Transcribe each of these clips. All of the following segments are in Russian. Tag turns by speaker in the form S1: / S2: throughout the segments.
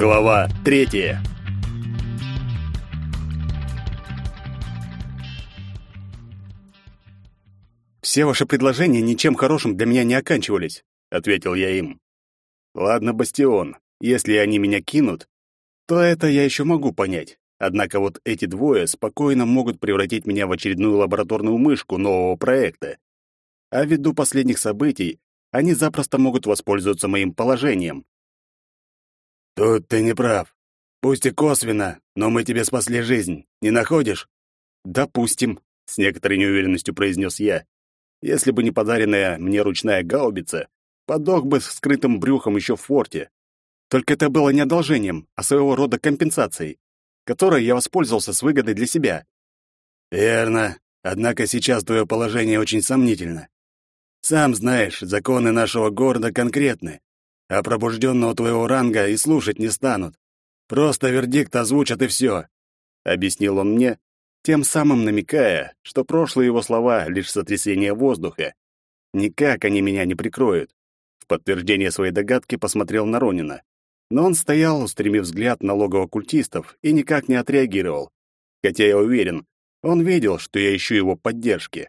S1: Глава третья. Все ваши предложения ничем хорошим для меня не оканчивались, ответил я им. Ладно, Бастион, если они меня кинут, то это я еще могу понять. Однако вот эти двое спокойно могут превратить меня в очередную лабораторную мышку нового проекта. А ввиду последних событий, они запросто могут воспользоваться моим положением.
S2: Тут ты не прав. Пусть и косвенно, но мы тебе спасли жизнь. Не находишь?
S1: Допустим, с некоторой неуверенностью произнес я. Если бы не подаренная мне ручная гаубица, подох бы с вскрытым брюхом еще в форте. Только это было не одолжением, а своего рода компенсацией которой я воспользовался с выгодой для себя.
S2: Верно. Однако сейчас твое положение очень сомнительно. Сам знаешь, законы нашего города конкретны, а пробужденного твоего ранга и слушать не станут. Просто вердикт озвучат и все», — объяснил он мне, тем самым намекая, что прошлые его слова — лишь сотрясение воздуха. Никак они меня не прикроют. В подтверждение своей догадки посмотрел на Ронина но он стоял, устремив взгляд на логово культистов, и никак не отреагировал. Хотя я уверен, он видел, что я ищу его поддержки.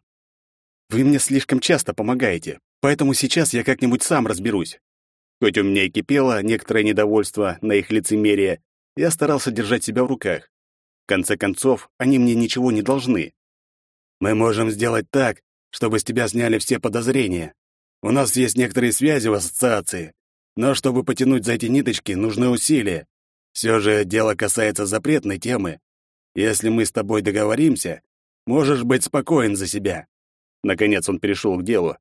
S2: «Вы мне слишком часто помогаете, поэтому сейчас я как-нибудь сам разберусь». Хоть у меня и кипело некоторое недовольство на их лицемерие, я старался держать себя в руках. В конце концов, они мне ничего не должны. «Мы можем сделать так, чтобы с тебя сняли все подозрения. У нас есть некоторые связи в ассоциации. Но чтобы потянуть за эти ниточки, нужны усилия. Все же дело касается запретной темы. Если мы с тобой договоримся, можешь быть спокоен за себя.
S1: Наконец он перешел к делу.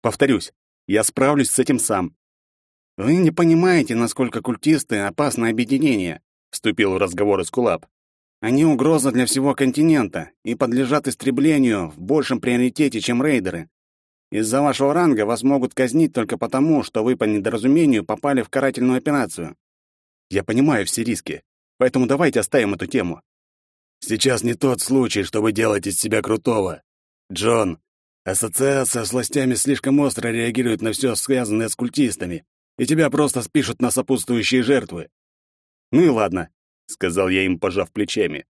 S1: Повторюсь, я справлюсь с этим сам. Вы не понимаете, насколько культисты опасное объединение, вступил в разговор Эскулап. Они угроза для всего континента и подлежат истреблению в большем приоритете, чем рейдеры. Из-за вашего ранга вас могут казнить только потому, что вы по недоразумению попали в карательную операцию. Я понимаю все риски, поэтому давайте оставим эту тему.
S2: Сейчас не тот случай, чтобы делать из себя крутого. Джон, ассоциация с властями слишком остро реагирует на все связанное с культистами, и тебя просто спишут на сопутствующие жертвы.
S1: Ну и ладно, сказал я им, пожав плечами.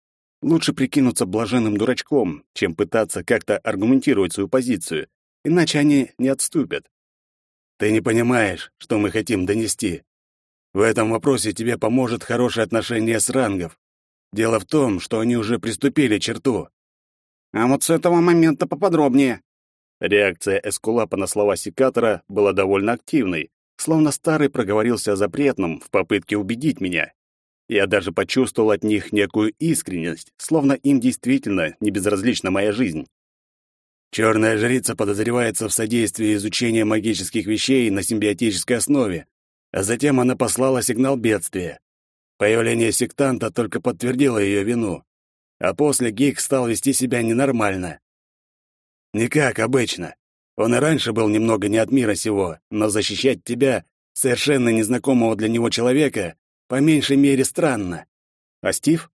S1: Лучше прикинуться блаженным дурачком, чем пытаться как-то аргументировать свою позицию иначе они не отступят.
S2: Ты не понимаешь, что мы хотим донести. В этом вопросе тебе поможет хорошее отношение с рангов. Дело в том, что они уже приступили черту.
S1: А вот с этого момента поподробнее. Реакция Эскулапа на слова секатора была довольно активной, словно старый проговорился о запретном в попытке убедить меня. Я даже почувствовал от них некую искренность, словно им действительно не безразлична моя жизнь.
S2: Черная жрица подозревается в содействии изучения магических вещей на симбиотической основе, а затем она послала сигнал бедствия. Появление сектанта только подтвердило ее вину, а после Гик стал вести себя ненормально. Не как обычно. Он и раньше был немного не от мира сего, но защищать тебя, совершенно незнакомого для него человека, по меньшей мере странно. А Стив?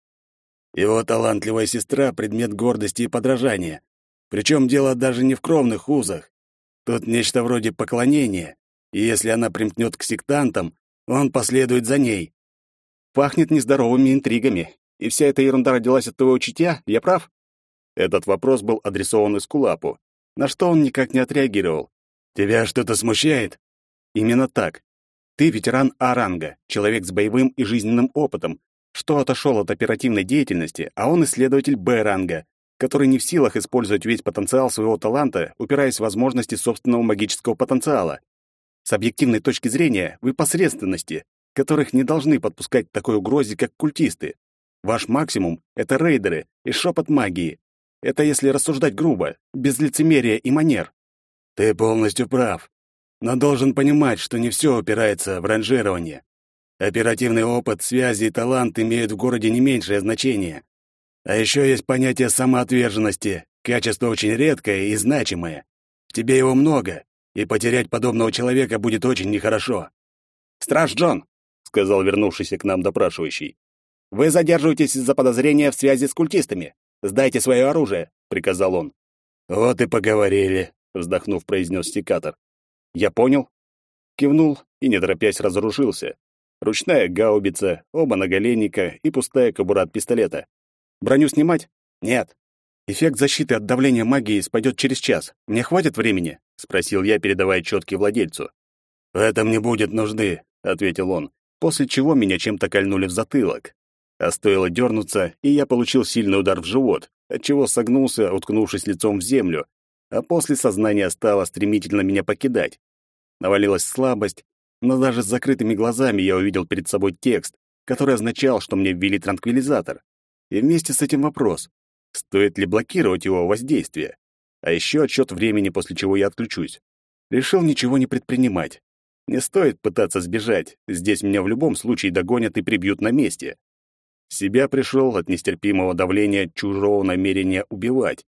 S2: Его талантливая сестра — предмет гордости и подражания. Причем дело даже не в кровных узах. Тут нечто вроде поклонения, и если она примкнет к сектантам, он последует за ней.
S1: Пахнет нездоровыми интригами. И вся эта ерунда родилась от твоего чутья, я прав? Этот вопрос был адресован Искулапу, на что он никак не отреагировал.
S2: Тебя что-то смущает?
S1: Именно так. Ты ветеран А-ранга, человек с боевым и жизненным опытом, что отошел от оперативной деятельности, а он исследователь Б-ранга, который не в силах использовать весь потенциал своего таланта, упираясь в возможности собственного магического потенциала. С объективной точки зрения, вы посредственности, которых не должны подпускать такой угрозе, как культисты. Ваш максимум — это рейдеры и шепот магии. Это если рассуждать грубо, без лицемерия и манер.
S2: Ты полностью прав. Но должен понимать, что не все упирается в ранжирование. Оперативный опыт, связи и талант имеют в городе не меньшее значение. А еще есть понятие самоотверженности, качество очень редкое и значимое. В тебе его много, и потерять подобного человека будет очень нехорошо.
S1: «Страж Джон», — сказал вернувшийся к нам допрашивающий, — «вы задерживаетесь из-за подозрения в связи с культистами. Сдайте свое оружие», — приказал он.
S2: «Вот и поговорили», — вздохнув, произнес секатор.
S1: «Я понял». Кивнул и, не торопясь, разоружился. Ручная гаубица, оба наголенника и пустая кобура от пистолета. Броню снимать? Нет. Эффект защиты от давления магии спадет через час. Мне хватит времени? спросил я, передавая четки владельцу.
S2: В этом не будет нужды, ответил он, после чего меня чем-то кольнули в затылок. А стоило дернуться, и я получил сильный удар в живот, отчего согнулся, уткнувшись лицом в землю, а после сознание стало стремительно меня покидать. Навалилась слабость, но даже с закрытыми глазами я увидел перед собой текст, который означал, что мне ввели транквилизатор. И вместе с этим вопрос, стоит ли блокировать его воздействие. А еще отсчет времени, после чего я отключусь. Решил ничего не предпринимать. Не стоит пытаться сбежать, здесь меня в любом случае догонят и прибьют на месте. Себя пришел от нестерпимого давления чужого намерения убивать.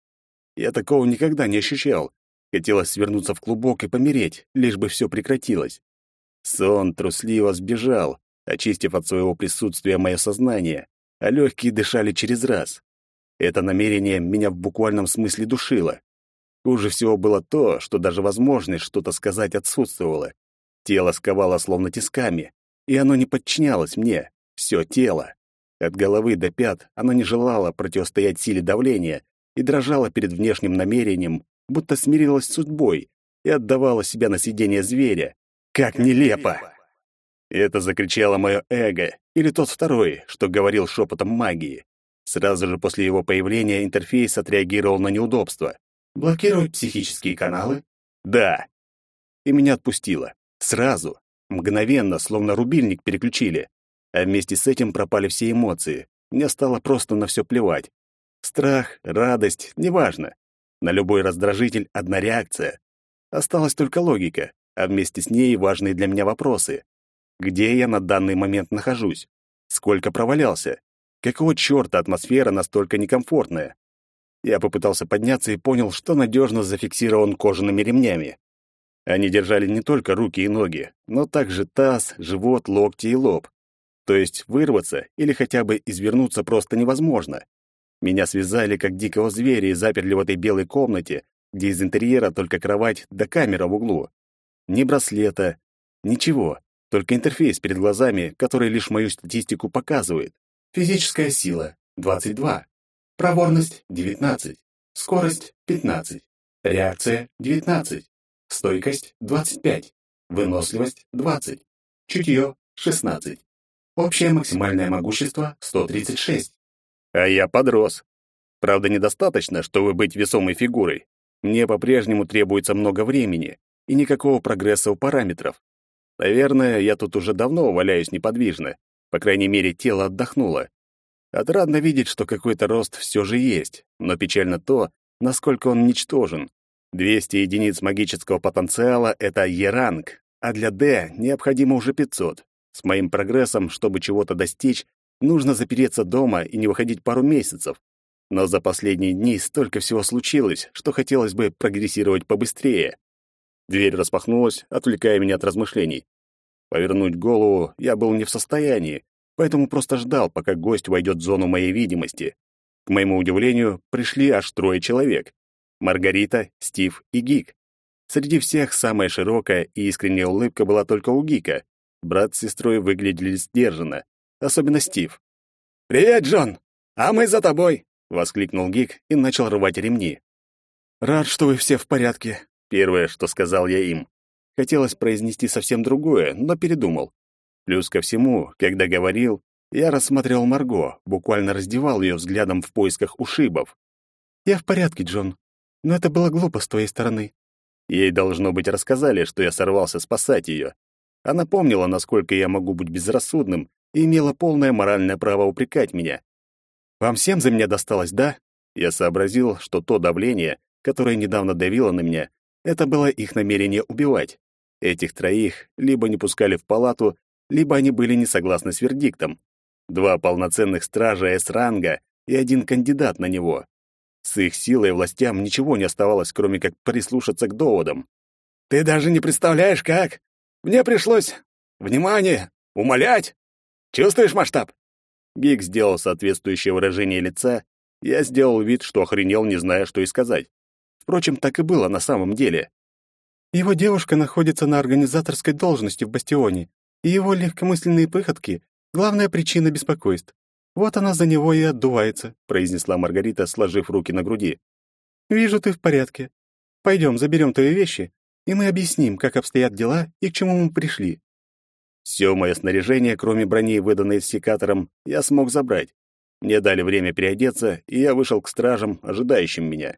S2: Я такого никогда не ощущал. Хотелось свернуться в клубок и помереть, лишь бы все прекратилось. Сон трусливо сбежал, очистив от своего присутствия мое сознание, а легкие дышали через раз. Это намерение меня в буквальном смысле душило. Хуже всего было то, что даже возможность что-то сказать отсутствовала. Тело сковало словно тисками, и оно не подчинялось мне, все тело. От головы до пят оно не желало противостоять силе давления и дрожало перед внешним намерением, будто смирилось с судьбой и отдавало себя на сидение зверя. Как нелепо! Это закричало мое эго, или тот второй, что говорил шепотом магии. Сразу же после его появления интерфейс отреагировал на неудобство.
S3: «Блокировать психические каналы?»
S2: «Да». И меня отпустило. Сразу. Мгновенно, словно рубильник переключили. А вместе с этим пропали все эмоции. Мне стало просто на все плевать. Страх, радость, неважно. На любой раздражитель одна реакция. Осталась только логика, а вместе с ней важные для меня вопросы. Где я на данный момент нахожусь? Сколько провалялся? Какого чёрта атмосфера настолько некомфортная? Я попытался подняться и понял, что надежно зафиксирован кожаными ремнями. Они держали не только руки и ноги, но также таз, живот, локти и лоб. То есть вырваться или хотя бы извернуться просто невозможно. Меня связали как дикого зверя и заперли в этой белой комнате, где из интерьера только кровать да камера в углу. Ни браслета, ничего, только интерфейс перед глазами, который лишь мою статистику показывает.
S3: Физическая сила — 22. Проворность — 19. Скорость — 15. Реакция — 19. Стойкость — 25. Выносливость — 20. Чутье — 16. Общее максимальное могущество — 136.
S2: А я подрос. Правда, недостаточно, чтобы быть весомой фигурой. Мне по-прежнему требуется много времени и никакого прогресса у параметров. Наверное, я тут уже давно валяюсь неподвижно. По крайней мере, тело отдохнуло. Отрадно видеть, что какой-то рост все же есть, но печально то, насколько он ничтожен. 200 единиц магического потенциала — это Е-ранг, а для Д необходимо уже 500. С моим прогрессом, чтобы чего-то достичь, Нужно запереться дома и не выходить пару месяцев. Но за последние дни столько всего случилось, что хотелось бы прогрессировать побыстрее. Дверь распахнулась, отвлекая меня от размышлений. Повернуть голову я был не в состоянии, поэтому просто ждал, пока гость войдет в зону моей видимости. К моему удивлению, пришли аж трое человек. Маргарита, Стив и Гик. Среди всех самая широкая и искренняя улыбка была только у Гика. Брат с сестрой выглядели сдержанно особенно Стив.
S4: «Привет, Джон! А мы за тобой!» — воскликнул Гик и начал рвать ремни.
S1: «Рад, что вы все в порядке», — первое, что сказал я им. Хотелось произнести совсем другое, но передумал. Плюс ко всему, когда говорил, я рассмотрел Марго, буквально раздевал ее взглядом в поисках ушибов. «Я в порядке, Джон, но это было глупо с твоей стороны». Ей, должно быть, рассказали, что я сорвался спасать ее. Она помнила, насколько я могу быть безрассудным, и имела полное моральное право упрекать меня. «Вам всем за меня досталось, да?» Я сообразил, что то давление, которое недавно давило на меня, это было их намерение убивать. Этих троих либо не пускали в палату, либо они были не согласны с вердиктом. Два полноценных стража С-ранга и один кандидат на него. С их силой властям ничего не оставалось, кроме как прислушаться к доводам.
S4: «Ты даже не представляешь, как! Мне пришлось... Внимание! Умолять! Чувствуешь масштаб?»
S2: Гик сделал соответствующее выражение лица. Я сделал вид, что охренел, не зная, что и сказать. Впрочем, так и было на самом деле.
S1: Его девушка находится на организаторской должности в Бастионе И его легкомысленные выходки — главная причина беспокойств. Вот она за него и отдувается», — произнесла Маргарита, сложив руки на груди. «Вижу, ты в порядке. Пойдем, заберем твои вещи, и мы объясним, как обстоят дела и к чему мы пришли». Все мое снаряжение, кроме брони, выданной секатором, я смог забрать. Мне дали время переодеться, и я вышел к стражам, ожидающим меня.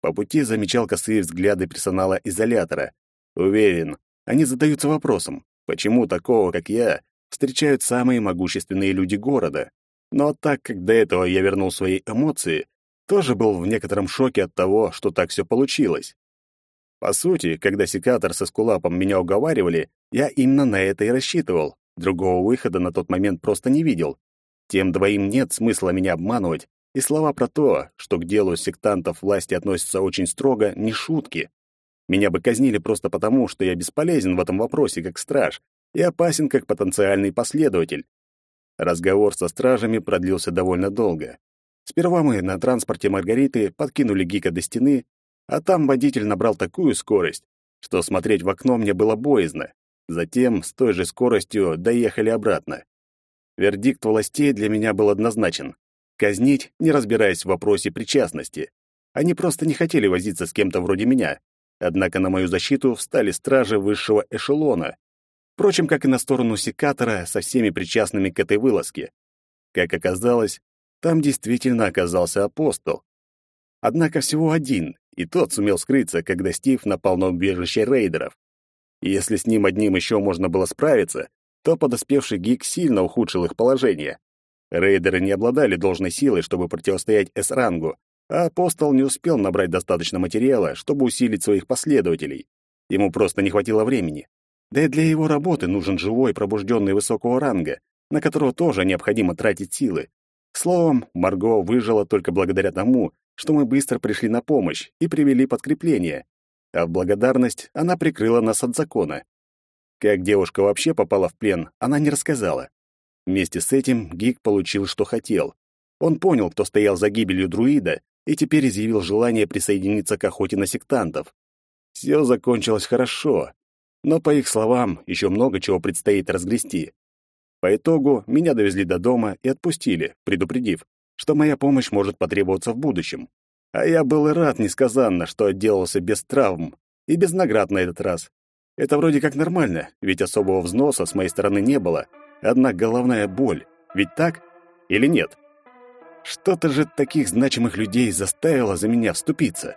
S1: По пути замечал косые взгляды персонала изолятора. Уверен, они задаются вопросом, почему такого, как я, встречают самые могущественные люди города. Но так как до этого я вернул свои эмоции, тоже был в некотором шоке от того, что так все получилось. По сути, когда секатор со скулапом меня уговаривали, я именно на это и рассчитывал. Другого выхода на тот момент просто не видел. Тем двоим нет смысла меня обманывать, и слова про то, что к делу сектантов власти относятся очень строго, не шутки. Меня бы казнили просто потому, что я бесполезен в этом вопросе как страж и опасен как потенциальный последователь. Разговор со стражами продлился довольно долго. Сперва мы на транспорте Маргариты подкинули Гика до стены, а там водитель набрал такую скорость, что смотреть в окно мне было боязно. Затем с той же скоростью доехали обратно. Вердикт властей для меня был однозначен. Казнить, не разбираясь в вопросе причастности. Они просто не хотели возиться с кем-то вроде меня. Однако на мою защиту встали стражи высшего эшелона. Впрочем, как и на сторону секатора со всеми причастными к этой вылазке. Как оказалось, там действительно оказался апостол. Однако всего один, и тот сумел скрыться, когда Стив напал на убежище рейдеров. Если с ним одним еще можно было справиться, то подоспевший гик сильно ухудшил их положение. Рейдеры не обладали должной силой, чтобы противостоять С-рангу, а апостол не успел набрать достаточно материала, чтобы усилить своих последователей. Ему просто не хватило времени. Да и для его работы нужен живой пробужденный высокого ранга, на которого тоже необходимо тратить силы. Словом, Марго выжила только благодаря тому, что мы быстро пришли на помощь и привели подкрепление, а в благодарность она прикрыла нас от закона. Как девушка вообще попала в плен, она не рассказала. Вместе с этим Гик получил, что хотел. Он понял, кто стоял за гибелью друида, и теперь изъявил желание присоединиться к охоте на сектантов. Все закончилось хорошо, но, по их словам, еще много чего предстоит разгрести. По итогу меня довезли до дома и отпустили, предупредив, что моя помощь может потребоваться в будущем. А я был рад несказанно, что отделался без травм и без наград на этот раз. Это вроде как нормально, ведь особого взноса с моей стороны не было. Одна головная боль. Ведь так или нет? Что-то же таких значимых людей заставило за меня вступиться.